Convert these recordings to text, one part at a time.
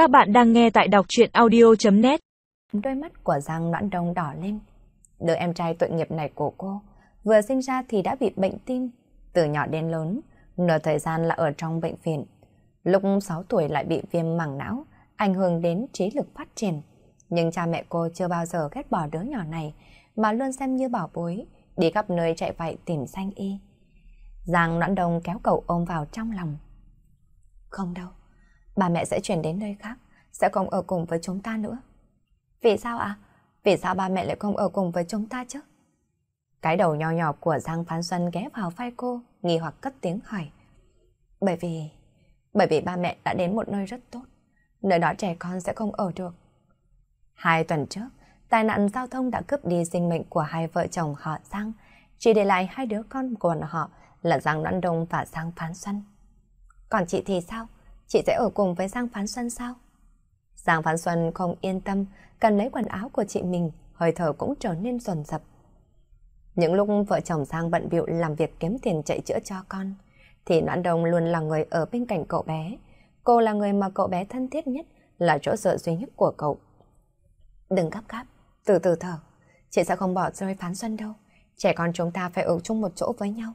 Các bạn đang nghe tại đọc chuyện audio.net Đôi mắt của Giang Noãn Đông đỏ lên. Đứa em trai tội nghiệp này của cô, vừa sinh ra thì đã bị bệnh tim, từ nhỏ đến lớn, nửa thời gian là ở trong bệnh viện. Lúc 6 tuổi lại bị viêm màng não, ảnh hưởng đến trí lực phát triển. Nhưng cha mẹ cô chưa bao giờ ghét bỏ đứa nhỏ này, mà luôn xem như bảo bối, đi khắp nơi chạy vậy tìm xanh y. Giang Noãn Đông kéo cậu ôm vào trong lòng. Không đâu, bà mẹ sẽ chuyển đến nơi khác, sẽ không ở cùng với chúng ta nữa. Vì sao ạ? À? Vì sao ba mẹ lại không ở cùng với chúng ta chứ? Cái đầu nho nhỏ của Giang Phán Xuân ghé vào vai cô, nghi hoặc cất tiếng hỏi. Bởi vì... Bởi vì ba mẹ đã đến một nơi rất tốt. Nơi đó trẻ con sẽ không ở được. Hai tuần trước, tai nạn giao thông đã cướp đi sinh mệnh của hai vợ chồng họ Giang, chỉ để lại hai đứa con của họ là Giang Đoan Đông và Giang Phán Xuân. Còn chị thì sao? Chị sẽ ở cùng với Giang Phán Xuân sao? Giang Phán Xuân không yên tâm, cần lấy quần áo của chị mình, hơi thở cũng trở nên dồn dập. Những lúc vợ chồng Giang bận bịu làm việc kiếm tiền chạy chữa cho con, thì Noãn Đông luôn là người ở bên cạnh cậu bé. Cô là người mà cậu bé thân thiết nhất, là chỗ dựa duy nhất của cậu. Đừng gấp gáp, từ từ thở. Chị sẽ không bỏ rơi Phán Xuân đâu. Trẻ con chúng ta phải ở chung một chỗ với nhau.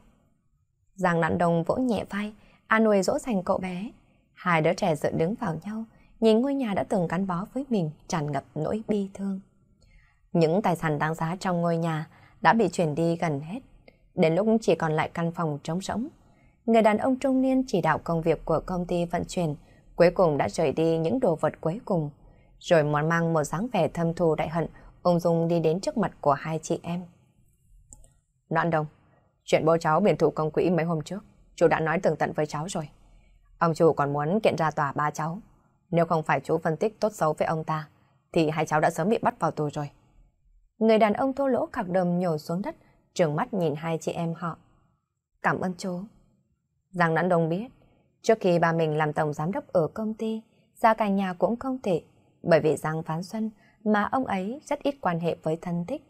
Giang Noãn Đông vỗ nhẹ vai, an ủi dỗ dành cậu bé. Hai đứa trẻ dựa đứng vào nhau, nhìn ngôi nhà đã từng gắn bó với mình tràn ngập nỗi bi thương. Những tài sản đáng giá trong ngôi nhà đã bị chuyển đi gần hết, đến lúc chỉ còn lại căn phòng trống rỗng. Người đàn ông trung niên chỉ đạo công việc của công ty vận chuyển, cuối cùng đã rời đi những đồ vật cuối cùng, rồi mòn mang một dáng vẻ thâm thù đại hận, ung dung đi đến trước mặt của hai chị em. Đoạn đồng, chuyện bố cháu biển thủ công quỹ mấy hôm trước, chú đã nói tường tận với cháu rồi. Ông chủ còn muốn kiện ra tòa ba cháu. Nếu không phải chú phân tích tốt xấu với ông ta, thì hai cháu đã sớm bị bắt vào tù rồi. Người đàn ông thô lỗ khạc đầm nhổ xuống đất, trừng mắt nhìn hai chị em họ. Cảm ơn chú. Giang Nãn Đông biết, trước khi bà mình làm tổng giám đốc ở công ty, gia cảnh nhà cũng không tệ, bởi vì Giang Phán Xuân mà ông ấy rất ít quan hệ với thân thích.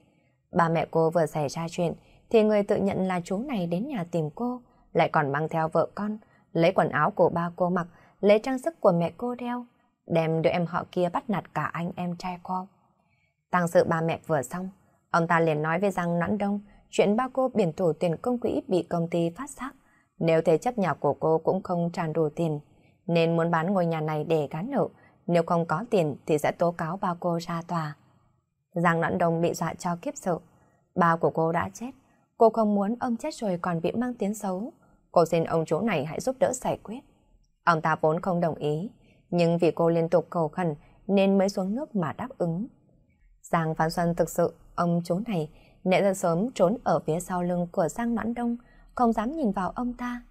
Bà mẹ cô vừa xảy ra chuyện, thì người tự nhận là chú này đến nhà tìm cô, lại còn mang theo vợ con, lấy quần áo của ba cô mặc, lấy trang sức của mẹ cô đeo, đem đứa em họ kia bắt nạt cả anh em trai cô. Tăng sự ba mẹ vừa xong, ông ta liền nói với Giang Noãn Đông chuyện ba cô biển thủ tiền công quỹ bị công ty phát giác. Nếu thế chấp nhà của cô cũng không tràn đủ tiền, nên muốn bán ngôi nhà này để gán nợ. Nếu không có tiền thì sẽ tố cáo ba cô ra tòa. Giang Noãn Đông bị dọa cho kiếp sợ. Ba của cô đã chết. Cô không muốn ông chết rồi còn bị mang tiếng xấu. Cô xin ông chú này hãy giúp đỡ giải quyết. Ông ta vốn không đồng ý, nhưng vì cô liên tục cầu khẩn nên mới xuống nước mà đáp ứng. Giang phan Xuân thực sự, ông chú này, nãy giờ sớm trốn ở phía sau lưng của Giang Noãn Đông, không dám nhìn vào ông ta.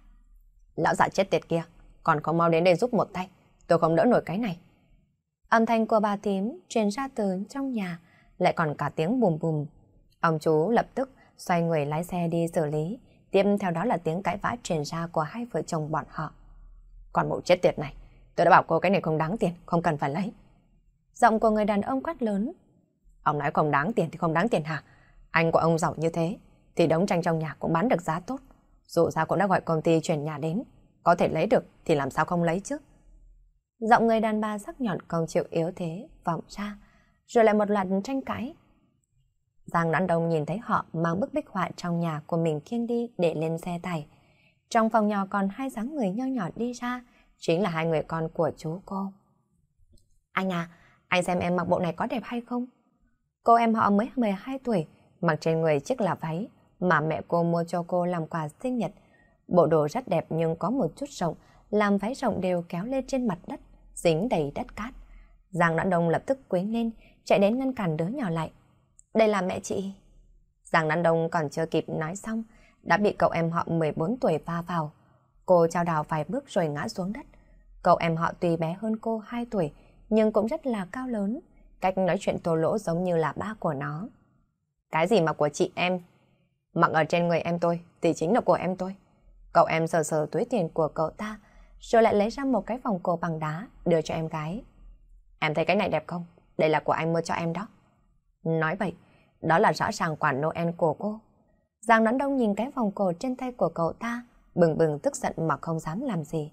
Lão giả chết tiệt kia, còn không mau đến đây giúp một tay, tôi không đỡ nổi cái này. Âm thanh của bà tím truyền ra từ trong nhà, lại còn cả tiếng bùm bùm. Ông chú lập tức xoay người lái xe đi xử lý, tiếp theo đó là tiếng cãi vã truyền ra của hai vợ chồng bọn họ. Còn mụ chết tiệt này, tôi đã bảo cô cái này không đáng tiền, không cần phải lấy. Giọng của người đàn ông quát lớn. Ông nói không đáng tiền thì không đáng tiền hả? Anh của ông giàu như thế, thì đống tranh trong nhà cũng bán được giá tốt. Dù sao cũng đã gọi công ty chuyển nhà đến, có thể lấy được thì làm sao không lấy chứ? Giọng người đàn bà sắc nhọn còn chịu yếu thế, vọng ra, rồi lại một loạt tranh cãi. Giang đoạn Đông nhìn thấy họ mang bức bích họa trong nhà của mình khiêng đi để lên xe tải. Trong phòng nhỏ còn hai dáng người nho nhỏ đi ra, chính là hai người con của chú cô. Anh à, anh xem em mặc bộ này có đẹp hay không? Cô em họ mới 12 tuổi, mặc trên người chiếc là váy mà mẹ cô mua cho cô làm quà sinh nhật. Bộ đồ rất đẹp nhưng có một chút rộng, làm váy rộng đều kéo lên trên mặt đất, dính đầy đất cát. Giang Đoạn Đông lập tức quấy lên, chạy đến ngăn cản đứa nhỏ lại. Đây là mẹ chị. Giang Đoạn Đông còn chưa kịp nói xong, đã bị cậu em họ 14 tuổi va vào. Cô trao đào vài bước rồi ngã xuống đất. Cậu em họ tuy bé hơn cô 2 tuổi, nhưng cũng rất là cao lớn. Cách nói chuyện tổ lỗ giống như là ba của nó. Cái gì mà của chị em? Mặc ở trên người em tôi thì chính là của em tôi. Cậu em sờ sờ túi tiền của cậu ta, rồi lại lấy ra một cái vòng cổ bằng đá đưa cho em gái. Em thấy cái này đẹp không? Đây là của anh mua cho em đó. Nói vậy, đó là rõ ràng quả Noel của cô. Giang nắn Đông nhìn cái vòng cổ trên tay của cậu ta, bừng bừng tức giận mà không dám làm gì.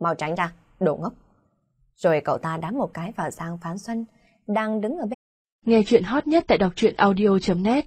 Mau tránh ra, đồ ngốc. Rồi cậu ta đá một cái vào Giang Phán Xuân, đang đứng ở bên. Nghe chuyện hot nhất tại đọc truyện audio.net